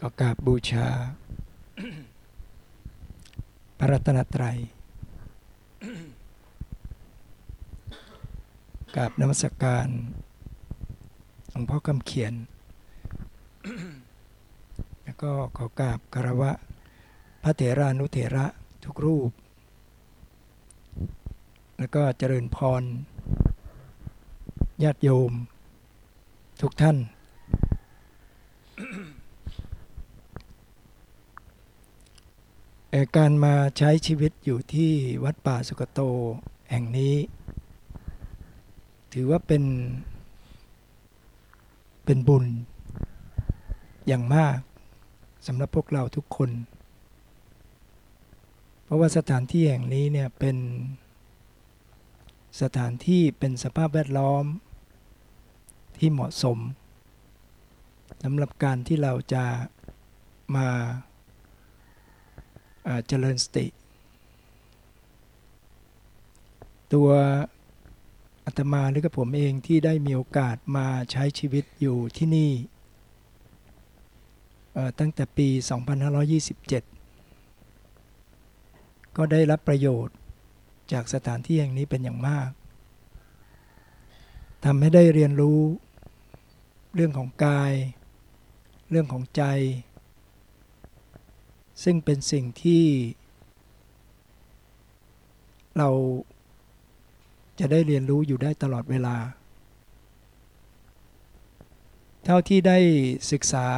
ก็กราบบูชา พระรัตนตรัยกราบนมัสการหลวงพ่อคำเขียน แล้วก็ขอกราบคารวะ พระเถรานุเถระทุกรูป แล้วก็เจริญพรญาติโยม ทุกท่าน การมาใช้ชีวิตอยู่ที่วัดป่าสุกโตแห่งนี้ ถือว่าเป็นเป็นบุญ อย่างมากสำหรับพวกเราทุกคน เพราะว่าสถานที่แห่งนี้เนี่ยเป็นสถานที่เป็นสภาพแวดล้อมที่เหมาะสมสำหรับการที่เราจะมา เจริญสติ ตัวอาตมาหรือกับผมเองที่ได้มีโอกาสมาใช้ชีวิตอยู่ที่นี่ตั้งแต่ปี 2527 ก็ได้รับประโยชน์จากสถานที่แห่งนี้เป็นอย่างมากทำให้ได้เรียนรู้เรื่องของกาย เรื่องของใจ ซึ่งเป็นสิ่งที่ เราจะได้เรียนรู้อยู่ได้ตลอดเวลา เท่าที่ได้ศึกษา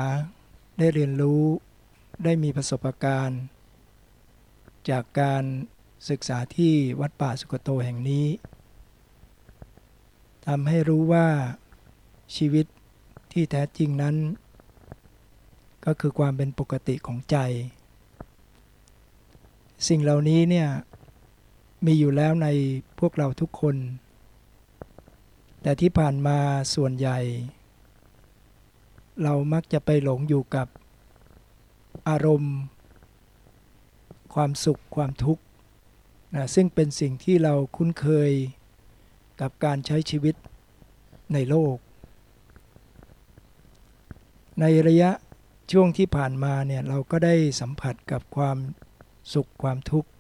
ได้เรียนรู้ได้มีประสบการณ์ จากการศึกษาที่วัดป่าสุกโตแห่งนี้ทำให้รู้ว่าชีวิตที่แท้จริงนั้น ก็คือความเป็นปกติของใจ สิ่งเหล่านี้เนี่ยมีอยู่แล้วในพวกเราทุกคน แต่ที่ผ่านมาส่วนใหญ่ เรามักจะไปหลงอยู่กับอารมณ์ ความสุขความทุกข์นะซึ่งเป็นสิ่งที่เราคุ้นเคยกับการใช้ชีวิตในโลก ในระยะช่วงที่ผ่านมาเนี่ยเราก็ได้สัมผัสกับความ สุขความทุกข์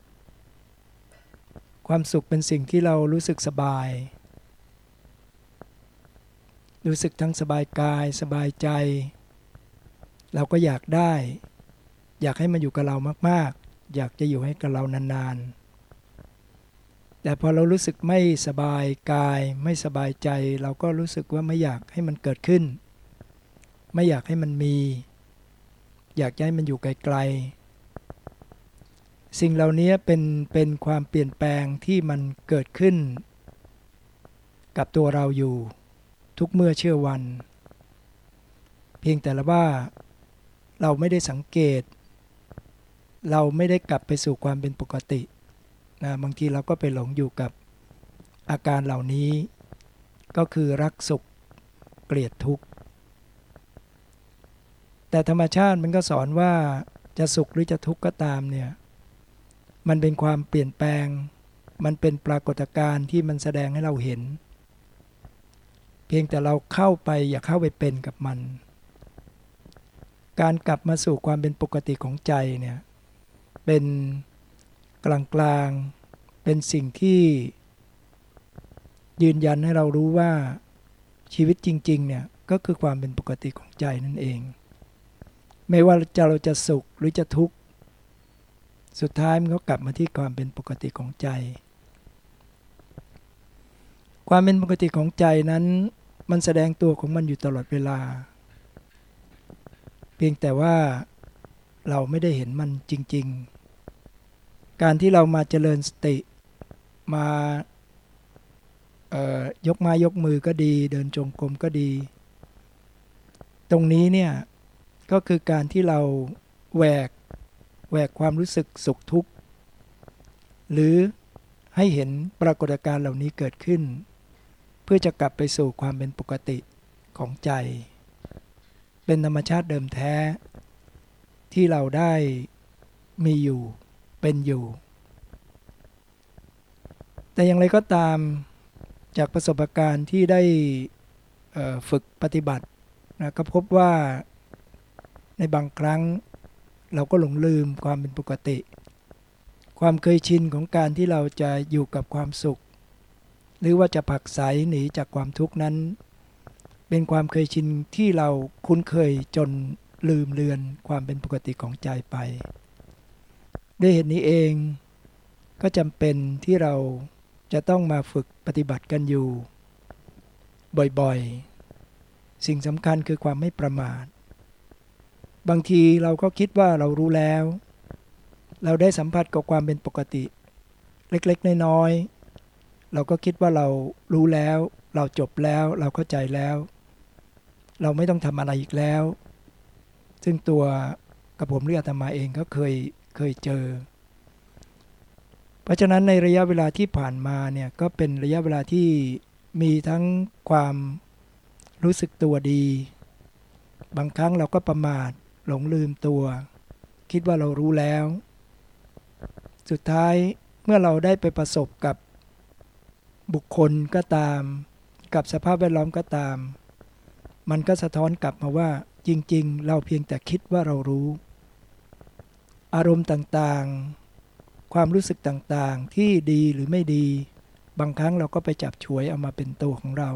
ความสุขเป็นสิ่งที่เรารู้สึกสบาย รู้สึกทั้งสบายกายสบายใจ เราก็อยากได้ อยากให้มันอยู่กับเรามากๆ อยากจะอยู่ให้กับเรานานๆ แต่พอเรารู้สึกไม่สบายกายไม่สบายใจ เราก็รู้สึกว่าไม่อยากให้มันเกิดขึ้น ไม่อยากให้มันมี อยากให้มันอยู่ไกลๆ สิ่งเหล่านี้เป็นเป็นความเปลี่ยนแปลงที่มันเกิดขึ้น กับตัวเราอยู่ ทุกเมื่อเชื่อวัน เพียงแต่ละว่า เราไม่ได้สังเกต เราไม่ได้กลับไปสู่ความเป็นปกตินะบางทีเราก็ไปหลงอยู่กับอาการเหล่านี้ ก็คือรักสุขเกลียดทุกข์ แต่ธรรมชาติมันก็สอนว่าจะสุขหรือจะทุกข์ก็ตามเนี่ย มันเป็นความเปลี่ยนแปลง มันเป็นปรากฏการณ์ที่มันแสดงให้เราเห็น เพียงแต่เราเข้าไปอย่าเข้าไปเป็นกับมัน การกลับมาสู่ความเป็นปกติของใจเนี่ย เป็นกลางๆเป็นสิ่งที่ยืนยันให้เรารู้ว่าชีวิตจริง ๆ เนี่ย ก็คือความเป็นปกติของใจนั่นเอง ไม่ว่าจะเราจะสุขหรือจะทุกข์ สุดท้ายมันก็กลับมาที่ความเป็นปกติของใจ ความเป็นปกติของใจนั้น มันแสดงตัวของมันอยู่ตลอดเวลา เพียงแต่ว่าเราไม่ได้เห็นมันจริง ๆ การที่เรามาเจริญสติมายกมายกมือก็ดี เดินจงกรมก็ดี ตรงนี้เนี่ยก็คือการที่เราแหวก แหวกความรู้สึกสุขทุกข์ หรือให้เห็นปรากฏการณ์เหล่านี้เกิดขึ้น เพื่อจะกลับไปสู่ความเป็นปกติของใจ เป็นธรรมชาติเดิมแท้ ที่เราได้มีอยู่เป็นอยู่ แต่อย่างไรก็ตามจากประสบการณ์ที่ได้ฝึกปฏิบัตินะก็พบว่าในบางครั้ง เราก็หลงลืมความเป็นปกติ ความเคยชินของการที่เราจะอยู่กับความสุข หรือว่าจะผักใสหนีจากความทุกข์นั้น เป็นความเคยชินที่เราคุ้นเคยจนลืมเลือนความเป็นปกติของใจไป ด้วยเหตุนี้เองก็จำเป็นที่เราจะต้องมาฝึกปฏิบัติกันอยู่ บ่อยๆ สิ่งสำคัญคือความไม่ประมาท บางทีเราก็คิดว่าเรารู้แล้ว เราได้สัมผัสกับความเป็นปกติ เล็กๆน้อยๆเราก็คิดว่าเรารู้แล้ว เราจบแล้ว เราเข้าใจแล้ว เราไม่ต้องทำอะไรอีกแล้ว ซึ่งตัวกับผมเรืออาตมาเองก็เคยเคยเจอ เพราะฉะนั้นในระยะเวลาที่ผ่านมาเนี่ยก็เป็นระยะเวลาที่มีทั้งความรู้สึกตัวดี บางครั้งเราก็ประมาท หลงลืมตัว คิดว่าเรารู้แล้ว สุดท้ายเมื่อเราได้ไปประสบกับบุคคลก็ตาม กับสภาพแวดล้อมก็ตาม มันก็สะท้อนกลับมาว่า จริง ๆ เราเพียงแต่คิดว่าเรารู้ อารมณ์ต่างๆ ความรู้สึกต่างๆ ที่ดีหรือไม่ดี บางครั้งเราก็ไปจับฉวยเอามาเป็นตัวของเรา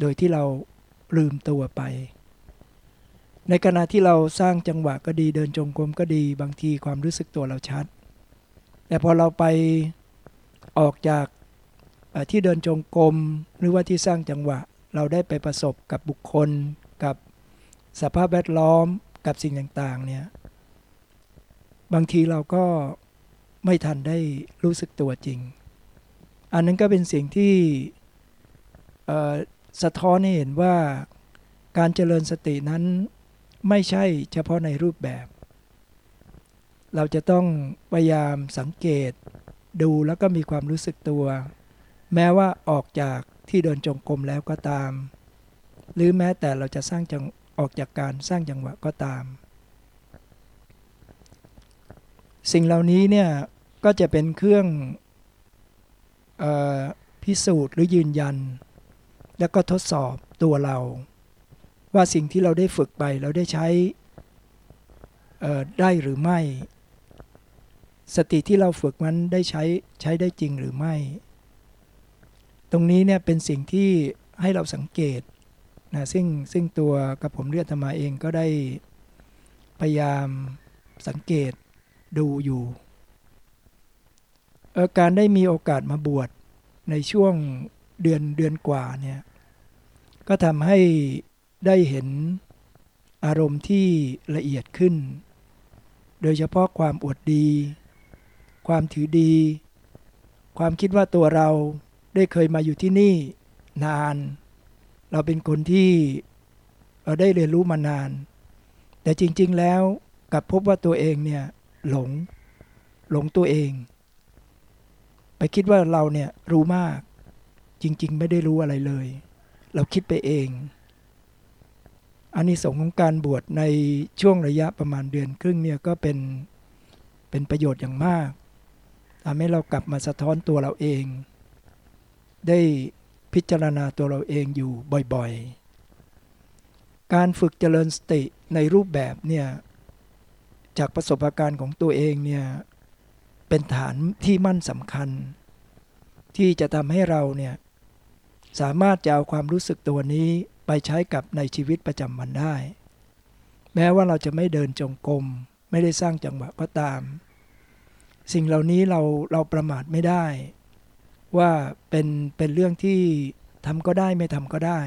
โดยที่เราลืมตัวไป ในขณะที่เราสร้างจังหวะก็ดีเดินจงกรมก็ดี บางทีความรู้สึกตัวเราชัด แต่พอเราไปออกจากที่เดินจงกรมหรือว่าที่สร้างจังหวะเราได้ไปประสบกับบุคคล กับสภาพแวดล้อมกับสิ่งต่างๆเนี่ยบางทีเราก็ไม่ทันได้รู้สึกตัวจริง อันนั้นก็เป็นสิ่งที่สะท้อนให้เห็นว่าการเจริญสตินั้น ไม่ใช่เฉพาะในรูปแบบ เราจะต้องพยายามสังเกต ดูแล้วก็มีความรู้สึกตัว แม้ว่าออกจากที่เดินจงกรมแล้วก็ตาม หรือแม้แต่เราจะสร้างจังออกจากการสร้างจังหวะก็ตาม สิ่งเหล่านี้เนี่ยก็จะเป็นเครื่องออพิสูจน์หรือยืนยัน แล้วก็ทดสอบตัวเรา ว่าสิ่งที่เราได้ฝึกไปเราได้ใช้ได้หรือไม่ สติที่เราฝึกมันได้ใช้ใช้ได้จริงหรือไม่ ตรงนี้เนี่ยเป็นสิ่งที่ให้เราสังเกตนะซึ่งซึ่งตัวกับผมเรียกธรรมาเองก็ได้พยายามสังเกตดูอยู่การได้มีโอกาสมาบวชในช่วงเดือนเดือนกว่าเนี่ยก็ทำให้ ได้เห็นอารมณ์ที่ละเอียดขึ้น โดยเฉพาะความอวดดี ความถือดี ความคิดว่าตัวเราได้เคยมาอยู่ที่นี่นาน เราเป็นคนที่เราได้เรียนรู้มานาน แต่จริง ๆ แล้วกับพบว่าตัวเองเนี่ยหลง หลงตัวเอง ไปคิดว่าเราเนี่ยรู้มาก จริง ๆ ไม่ได้รู้อะไรเลย เราคิดไปเอง อันนี้สงของการบวชในช่วงระยะประมาณเดือนครึ่งเนี่ยก็เป็นเป็นประโยชน์อย่างมากทำให้เรากลับมาสะท้อนตัวเราเอง ได้พิจารณาตัวเราเองอยู่บ่อยๆ การฝึกเจริญสติในรูปแบบเนี่ยจากประสบการณ์ของตัวเองเนี่ยเป็นฐานที่มั่นสำคัญ ที่จะทำให้เราเนี่ยสามารถจะเอาความรู้สึกตัวนี้ ไปใช้กับในชีวิตประจำวันได้ แม้ว่าเราจะไม่เดินจงกรมไม่ได้สร้างจังหวะก็ตาม สิ่งเหล่านี้เราเราประมาทไม่ได้ ว่าเป็นเป็นเรื่องที่ทำก็ได้ไม่ทำก็ได้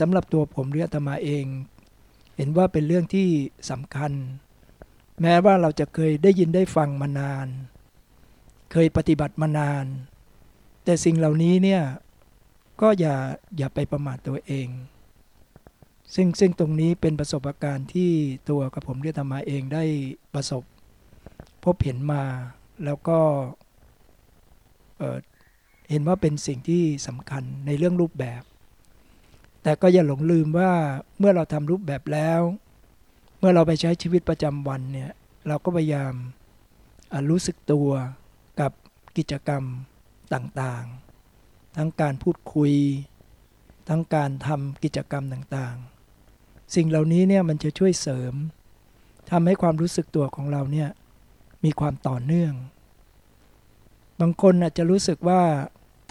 สำหรับตัวผมเรือธรรมาเอง เห็นว่าเป็นเรื่องที่สำคัญ แม้ว่าเราจะเคยได้ยินได้ฟังมานาน เคยปฏิบัติมานาน แต่สิ่งเหล่านี้เนี่ย ก็อย่าอย่าไปประมาทตัวเอง ซึ่งซึ่งตรงนี้เป็นประสบการณ์ที่ตัวกับผมเรียธรรมาเองได้ประสบ พบเห็นมาแล้วก็เเห็นว่าเป็นสิ่งที่สำคัญในเรื่องรูปแบบ แต่ก็อย่าหลงลืมว่าเมื่อเราทำรูปแบบแล้ว เมื่อเราไปใช้ชีวิตประจำวันเนี่ยเราก็พยายามรู้สึกตัวกับกิจกรรมต่างๆ ทั้งการพูดคุย ทั้งการทำกิจกรรมต่างๆ สิ่งเหล่านี้เนี่ยมันจะช่วยเสริมทำให้ความรู้สึกตัวของเราเนี่ยมีความต่อเนื่อง บางคนอาจจะรู้สึกว่า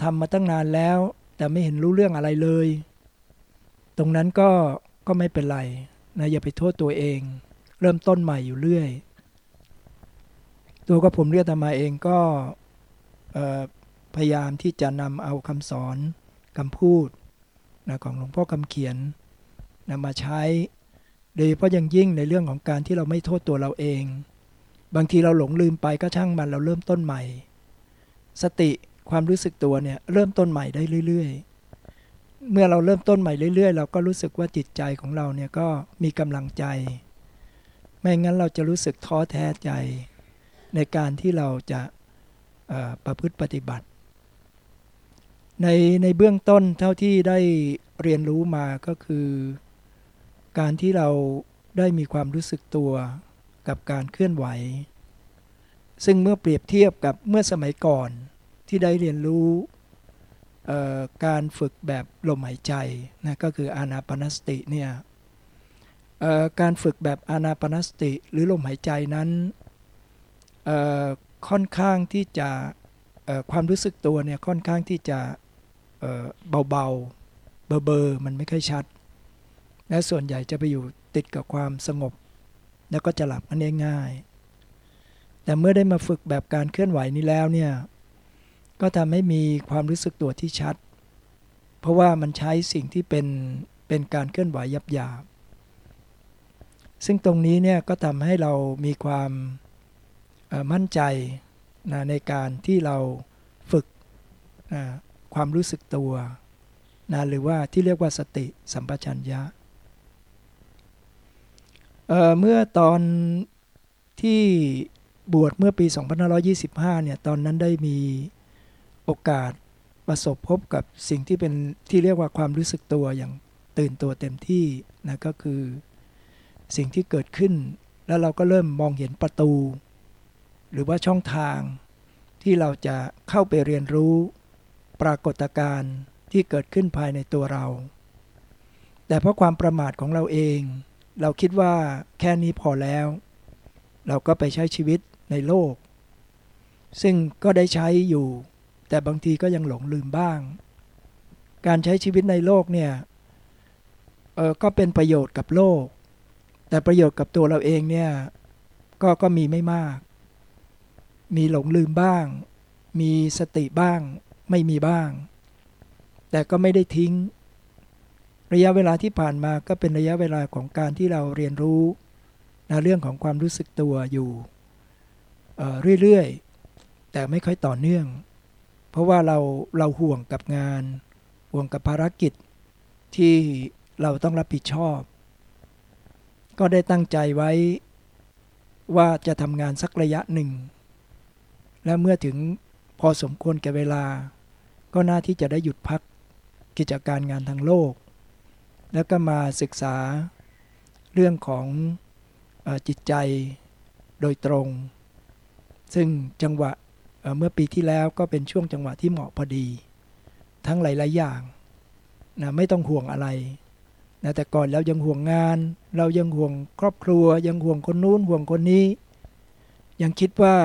ทำมาตั้งนานแล้ว แต่ไม่เห็นรู้เรื่องอะไรเลย ตรงนั้นก็ก็ไม่เป็นไรนะอย่าไปโทษตัวเอง เริ่มต้นใหม่อยู่เรื่อย ตัวก็ผมเรียกธรรมาเองก็ พยายามที่จะนำเอาคำสอนคำพูดนะของหลวงพ่อคำเขียนนะมาใช้ โดยเฉพาะยังยิ่งในเรื่องของการที่เราไม่โทษตัวเราเอง บางทีเราหลงลืมไปก็ช่างมันเราเริ่มต้นใหม่ สติความรู้สึกตัวเนี่ยเริ่มต้นใหม่ได้เรื่อย ๆ เมื่อเราเริ่มต้นใหม่เรื่อย ๆ เราก็รู้สึกว่าจิตใจของเราเนี่ยก็มีกำลังใจ ไม่งั้นเราจะรู้สึกท้อแท้ใจ ในการที่เราจะประพฤติปฏิบัติ ในในเบื้องต้นเท่าที่ได้เรียนรู้มาก็คือ การที่เราได้มีความรู้สึกตัวกับการเคลื่อนไหว ซึ่งเมื่อเปรียบเทียบกับเมื่อสมัยก่อนที่ได้เรียนรู้การฝึกแบบลมหายใจนะก็คืออานาปนสติเนี่ยการฝึกแบบอานาปนสติหรือลมหายใจนั้นค่อนข้างที่จะความรู้สึกตัวเนี่ยค่อนข้างที่จะ เบาๆ เบอร์เบอร์มันไม่ค่อยชัด และส่วนใหญ่จะไปอยู่ติดกับความสงบ แล้วก็จะหลับมันง่ายๆแต่เมื่อได้มาฝึกแบบการเคลื่อนไหวนี้แล้วเนี่ย ก็ทำให้มีความรู้สึกตัวที่ชัด เพราะว่ามันใช้สิ่งที่เป็นเป็นการเคลื่อนไหวยับยาบซึ่งตรงนี้เนี่ยก็ทำให้เรามีความมั่นใจนะในการที่เราฝึกนะ ความรู้สึกตัวนะหรือว่าที่เรียกว่าสติสัมปชัญญะเเมื่อตอนที่บวชเมื่อปี 2525 เนี่ย ตอนนั้นได้มีโอกาสประสบพบกับสิ่งที่เป็นที่เรียกว่าความรู้สึกตัวอย่างตื่นตัวเต็มที่นะก็คือสิ่งที่เกิดขึ้น แล้วเราก็เริ่มมองเห็นประตู หรือว่าช่องทางที่เราจะเข้าไปเรียนรู้ ปรากฏการณ์ที่เกิดขึ้นภายในตัวเรา แต่เพราะความประมาทของเราเอง เราคิดว่าแค่นี้พอแล้ว เราก็ไปใช้ชีวิตในโลก ซึ่งก็ได้ใช้อยู่ แต่บางทีก็ยังหลงลืมบ้าง การใช้ชีวิตในโลกเนี่ยเออก็เป็นประโยชน์กับโลก แต่ประโยชน์กับตัวเราเองเนี่ยก็ก็มีไม่มาก มีหลงลืมบ้าง มีสติบ้าง ไม่มีบ้าง แต่ก็ไม่ได้ทิ้ง ระยะเวลาที่ผ่านมาก็เป็นระยะเวลาของการที่เราเรียนรู้นะเรื่องของความรู้สึกตัวอยู่เรื่อยๆ แต่ไม่ค่อยต่อเนื่อง เพราะว่าเราเราห่วงกับงาน ห่วงกับภารกิจที่เราต้องรับผิดชอบ ก็ได้ตั้งใจไว้ว่าจะทำงานสักระยะหนึ่ง และเมื่อถึงพอสมควรแก่เวลา ก็น่าที่จะได้หยุดพักกิจการงานทางโลก แล้วก็มาศึกษาเรื่องของอจิตใจโดยตรง ซึ่งจังหวะเมื่อปีที่แล้วก็เป็นช่วงจังหวะที่เหมาะพอดี ทั้งหลาย ๆ อย่างนะไม่ต้องห่วงอะไรนะแต่ก่อนแล้วยังห่วงงาน เรายังห่วงครอบครัว ยังห่วงคนนู้นห่วงคนนี้ ยังคิดว่า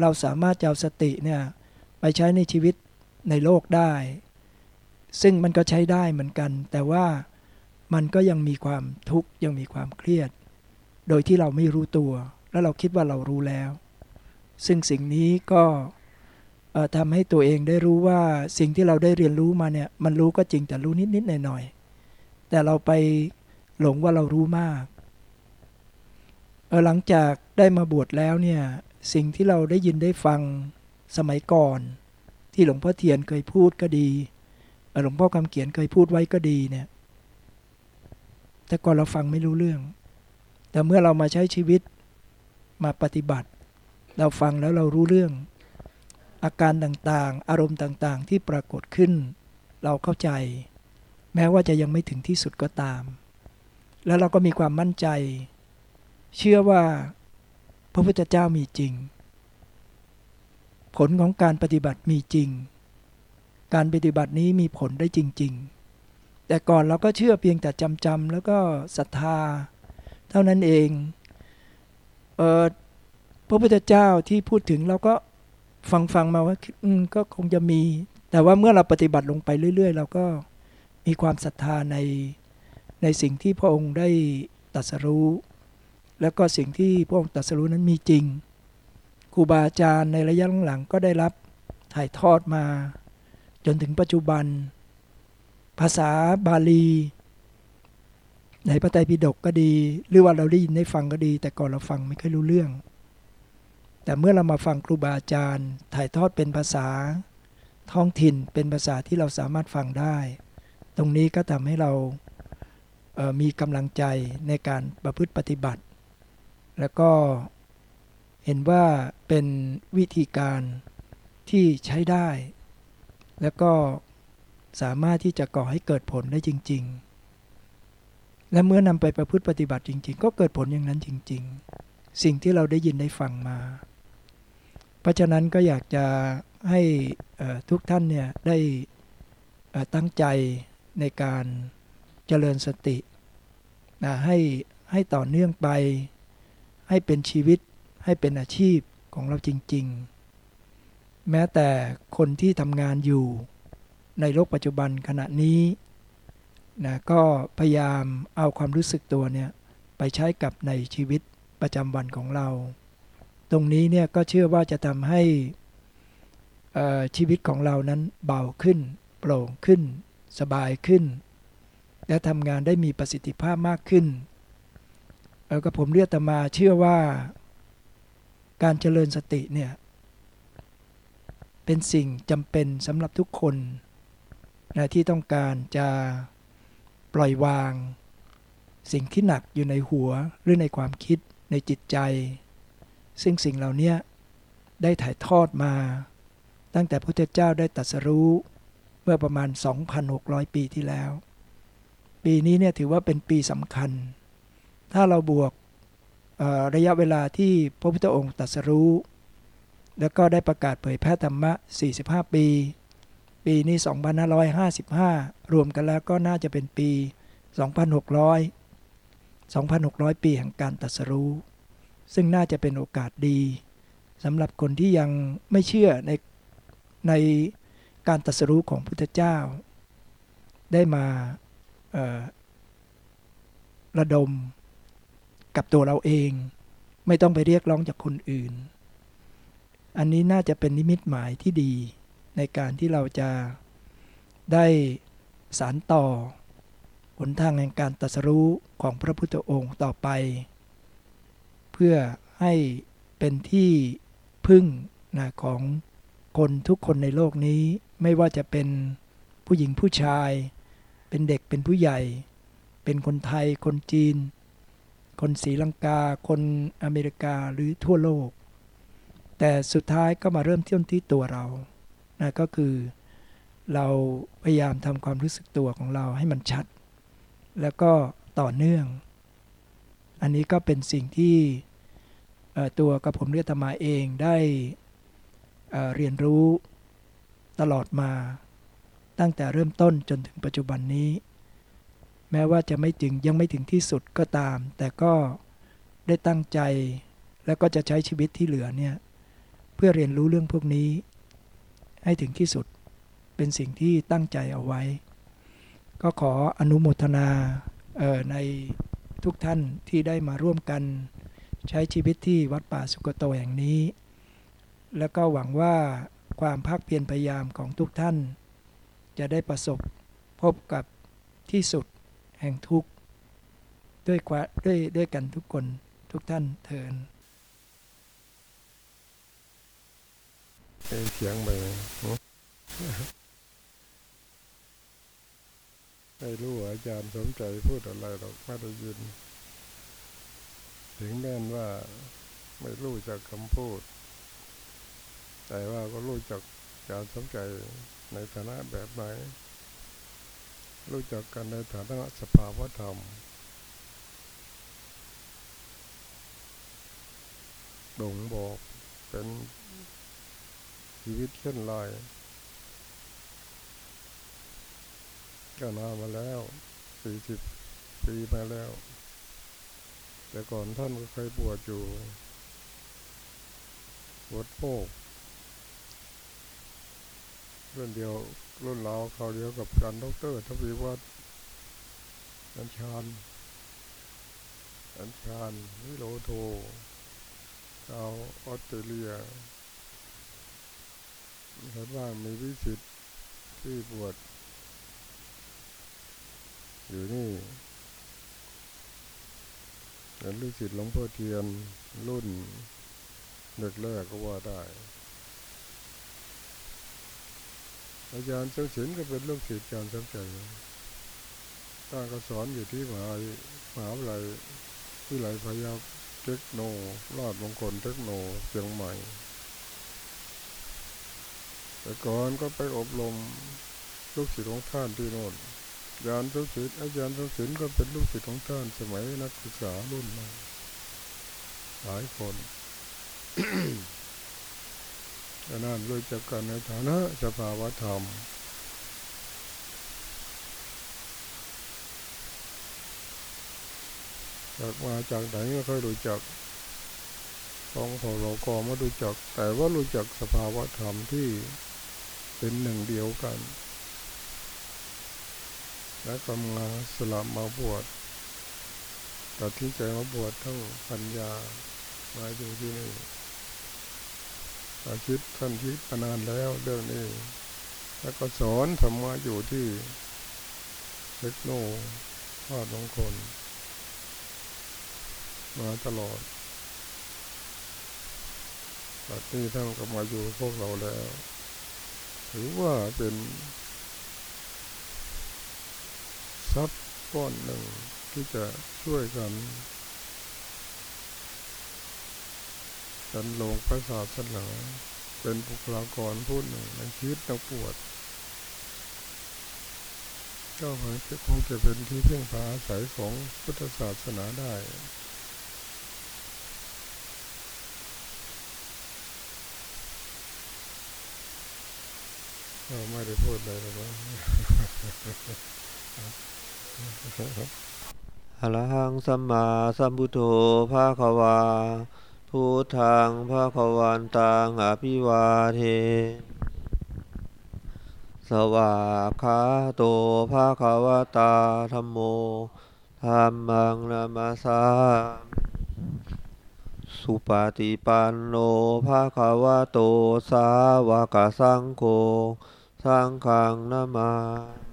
เราสามารถจะเอาสติเนี่ยไปใช้ในชีวิต ในโลกได้ ซึ่งมันก็ใช้ได้เหมือนกัน แต่ว่ามันก็ยังมีความทุกข์ยังมีความเครียด โดยที่เราไม่รู้ตัว แล้วเราคิดว่าเรารู้แล้ว ซึ่งสิ่งนี้ก็ทำให้ตัวเองได้รู้ว่าสิ่งที่เราได้เรียนรู้มาเนี่ยมันรู้ก็จริงแต่รู้นิดๆหน่อยๆแต่เราไปหลงว่าเรารู้มากหลังจากได้มาบวชแล้วเนี่ยสิ่งที่เราได้ยินได้ฟังสมัยก่อน ที่หลวงพ่อเทียนเคยพูดก็ดีหลวงพ่อคำเขียนเคยพูดไว้ก็ดีเนี่ย แต่ก่อนเราฟังไม่รู้เรื่อง แต่เมื่อเรามาใช้ชีวิตมาปฏิบัติ เราฟังแล้วเรารู้เรื่อง อาการต่างๆ อารมณ์ต่างๆ ที่ปรากฏขึ้น เราเข้าใจ แม้ว่าจะยังไม่ถึงที่สุดก็ตาม แล้วเราก็มีความมั่นใจ เชื่อว่าพระพุทธเจ้ามีจริง ผลของการปฏิบัติมีจริง การปฏิบัตินี้มีผลได้จริง ๆ แต่ก่อนเราก็เชื่อเพียงแต่จำจำแล้วก็ศรัทธา เท่านั้นเองเออพระพุทธเจ้าที่พูดถึงเราก็ฟังฟังมาว่าอืมก็คงจะมี แต่ว่าเมื่อเราปฏิบัติลงไปเรื่อย ๆ เราก็มีความศรัทธาในในสิ่งที่พระองค์ได้ตรัสรู้ แล้วก็สิ่งที่พระองค์ตรัสรู้นั้นมีจริง ครูบาอาจารย์ในระยะหลังๆก็ได้รับถ่ายทอดมา จนถึงปัจจุบัน ภาษาบาลี ในพระไตรปิฎกก็ดี หรือว่าเราได้ยินได้ฟังก็ดี แต่ก่อนเราฟังไม่ค่อยรู้เรื่อง แต่เมื่อเรามาฟังครูบาอาจารย์ถ่ายทอดเป็นภาษาท้องถิ่นเป็นภาษาที่เราสามารถฟังได้ ตรงนี้ก็ทำให้เราเมีกำลังใจในการประพฤติปฏิบัติ แล้วก็ เห็นว่าเป็นวิธีการที่ใช้ได้ แล้วก็สามารถที่จะก่อให้เกิดผลได้จริง ๆ และเมื่อนำไปประพฤติปฏิบัติจริง ๆ ก็เกิดผลอย่างนั้นจริง ๆ สิ่งที่เราได้ยินได้ฟังมา เพราะฉะนั้นก็อยากจะให้ทุกท่านเนี่ยได้ตั้งใจในการเจริญสตินะให้ให้ต่อเนื่องไป ให้เป็นชีวิต ให้เป็นอาชีพของเราจริง ๆ แม้แต่คนที่ทำงานอยู่ในโลกปัจจุบันขณะนี้นะก็พยายามเอาความรู้สึกตัวเนี่ยไปใช้กับในชีวิตประจำวันของเรา ตรงนี้เนี่ยก็เชื่อว่าจะทำให้ชีวิตของเรานั้นเบาขึ้น โปร่งขึ้น สบายขึ้น และทำงานได้มีประสิทธิภาพมากขึ้นแล้วก็ผมเรียกตมาเชื่อว่า การเจริญสติเนี่ย เป็นสิ่งจำเป็นสำหรับทุกคนนะที่ต้องการจะปล่อยวาง สิ่งที่หนักอยู่ในหัวหรือในความคิดในจิตใจ ซึ่งสิ่งเหล่านี้ได้ถ่ายทอดมา ตั้งแต่พระพุทธเจ้าได้ตรัสรู้เมื่อประมาณ 2,600 ปีที่แล้ว ปีนี้เนี่ยถือว่าเป็นปีสำคัญ ถ้าเราบวก ระยะเวลาที่พระพุทธองค์ตรัสรู้ แล้วก็ได้ประกาศเผยแพร่ธรรมะ 45 ปี ปีนี้ 2555 รวมกันแล้วก็น่าจะเป็นปี 2,600 2,600 ปีแห่งการตรัสรู้ ซึ่งน่าจะเป็นโอกาสดีสำหรับคนที่ยังไม่เชื่อในในการตรัสรู้ของพุทธเจ้า ได้มาระดม กับตัวเราเอง ไม่ต้องไปเรียกร้องจากคนอื่น อันนี้น่าจะเป็นนิมิตหมายที่ดีในการที่เราจะได้สารต่อหนทางแห่งการตรัสรู้ของพระพุทธองค์ต่อไป เพื่อให้เป็นที่พึ่งนะของคนทุกคนในโลกนี้ ไม่ว่าจะเป็นผู้หญิงผู้ชาย เป็นเด็กเป็นผู้ใหญ่ เป็นคนไทยคนจีน คนศรีลังกา คนอเมริกาหรือทั่วโลก แต่สุดท้ายก็มาเริ่มที่ที่ตัวเรานะก็คือเราพยายามทำความรู้สึกตัวของเราให้มันชัด แล้วก็ต่อเนื่อง อันนี้ก็เป็นสิ่งที่ตัวกับผมเรียธรรมาเองได้เเรียนรู้ตลอดมาตั้งแต่เริ่มต้นจนถึงปัจจุบันนี้ ม้ว่าจะไม่ถึงยังไม่ถึงที่สุดก็ตาม แต่ก็ได้ตั้งใจ แล้วก็จะใช้ชีวิตที่เหลือเนี่ยเพื่อเรียนรู้เรื่องพวกนี้ ให้ถึงที่สุดเป็นสิ่งที่ตั้งใจเอาไว้ ก็ขออนุโมทนาในทุกท่านที่ได้มาร่วมกัน ใช้ชีวิตที่วัดป่าสุกโตแห่งนี้ แล้วก็หวังว่าความภาคเพียรพยายามของทุกท่าน จะได้ประสบพบกับที่สุด แห่งทุกข์ด้วยด้วยด้วยกันทุกคนทุกท่านเทินเสียงไปไม่รู้อาจารย์สนใจพูดอะไรหรอกไม่ได้ยิน ถึงแม้นว่าไม่รู้จากคำพูด แต่ว่าก็รู้จักการสนใจในฐานะแบบไหน รู้จักกันในฐานะสภาวธรรมด่งบอกเป็นชีวิตเช่นไรก็นามาแล้วสี่สิบปีมาแล้ว แต่ก่อนท่านก็เคยบวชอยู่วัดโพกรุ่นเดียว รุ่นเราเขาเดียวกับกันดรทวีวัฒน์อัญชานอัญชานวิโรโทชาวออสเตรเลียเห็นว่ามีวิสิตที่บวชอยู่นี่เป็นลูกศิษย์หลวงพ่อเทียนรุ่นเด็กแรกก็ว่าได้ อาจารย์เจ้าฉินก็เป็นลูกศิษย์อาจารย์สำใจตั้งก็สอนอยู่ที่มหามหาวิทยาลัยวิทยาลัยพยัพเทคโนรอดมงคลเทคโนเชียงใหม่ แต่ก่อนก็ไปอบรมลูกศิษย์ของท่านที่โน่นอาจารย์เจ้าศิษย์อาจารย์เจ้าศิษย์ก็เป็นลูกศิษย์ของท่านสมัยนักศึกษารุ่นนั้นหลายคน ดังนั้นรู้จักกันในฐานะสภาวธรรม จากมาจากไหนไม่ค่อยรู้จักของพอเราก็ไม่รู้จัก แต่ว่ารู้จักสภาวธรรมที่เป็นหนึ่งเดียวกัน และกำลังสลับมาบวชตัดที่ใจมาบวชทั้งปัญญามาอยู่ที่นี่ คิดท่านคิดมานานแล้วเรื่องนี้ แล้วก็สอนธรรมะอยู่ที่เทคโนภาพของคน มาตลอดปัจนี้ท่านก็มาอยู่พวกเราแล้ว ถือว่าเป็นทรัพย์ก้อนหนึ่งที่จะช่วยกัน กันลงพระศาสนาเป็นบุคลากรผู้หนึ่งในชีวิตนักปวดก็คงจะเป็นที่เพ่งพาอาศัยของพุทธศาสนาได้เราไม่ได้พูดเลยหรอกอรหังสัมมาสัมพุทโธภาควา พุทธังภาควันตังอภิวาเท สวากขาโตภาควตาธรรมโมธรรมังนามาสาสุปฏิปันโนภาควโตสาวกสังโฆ สังฆังนามา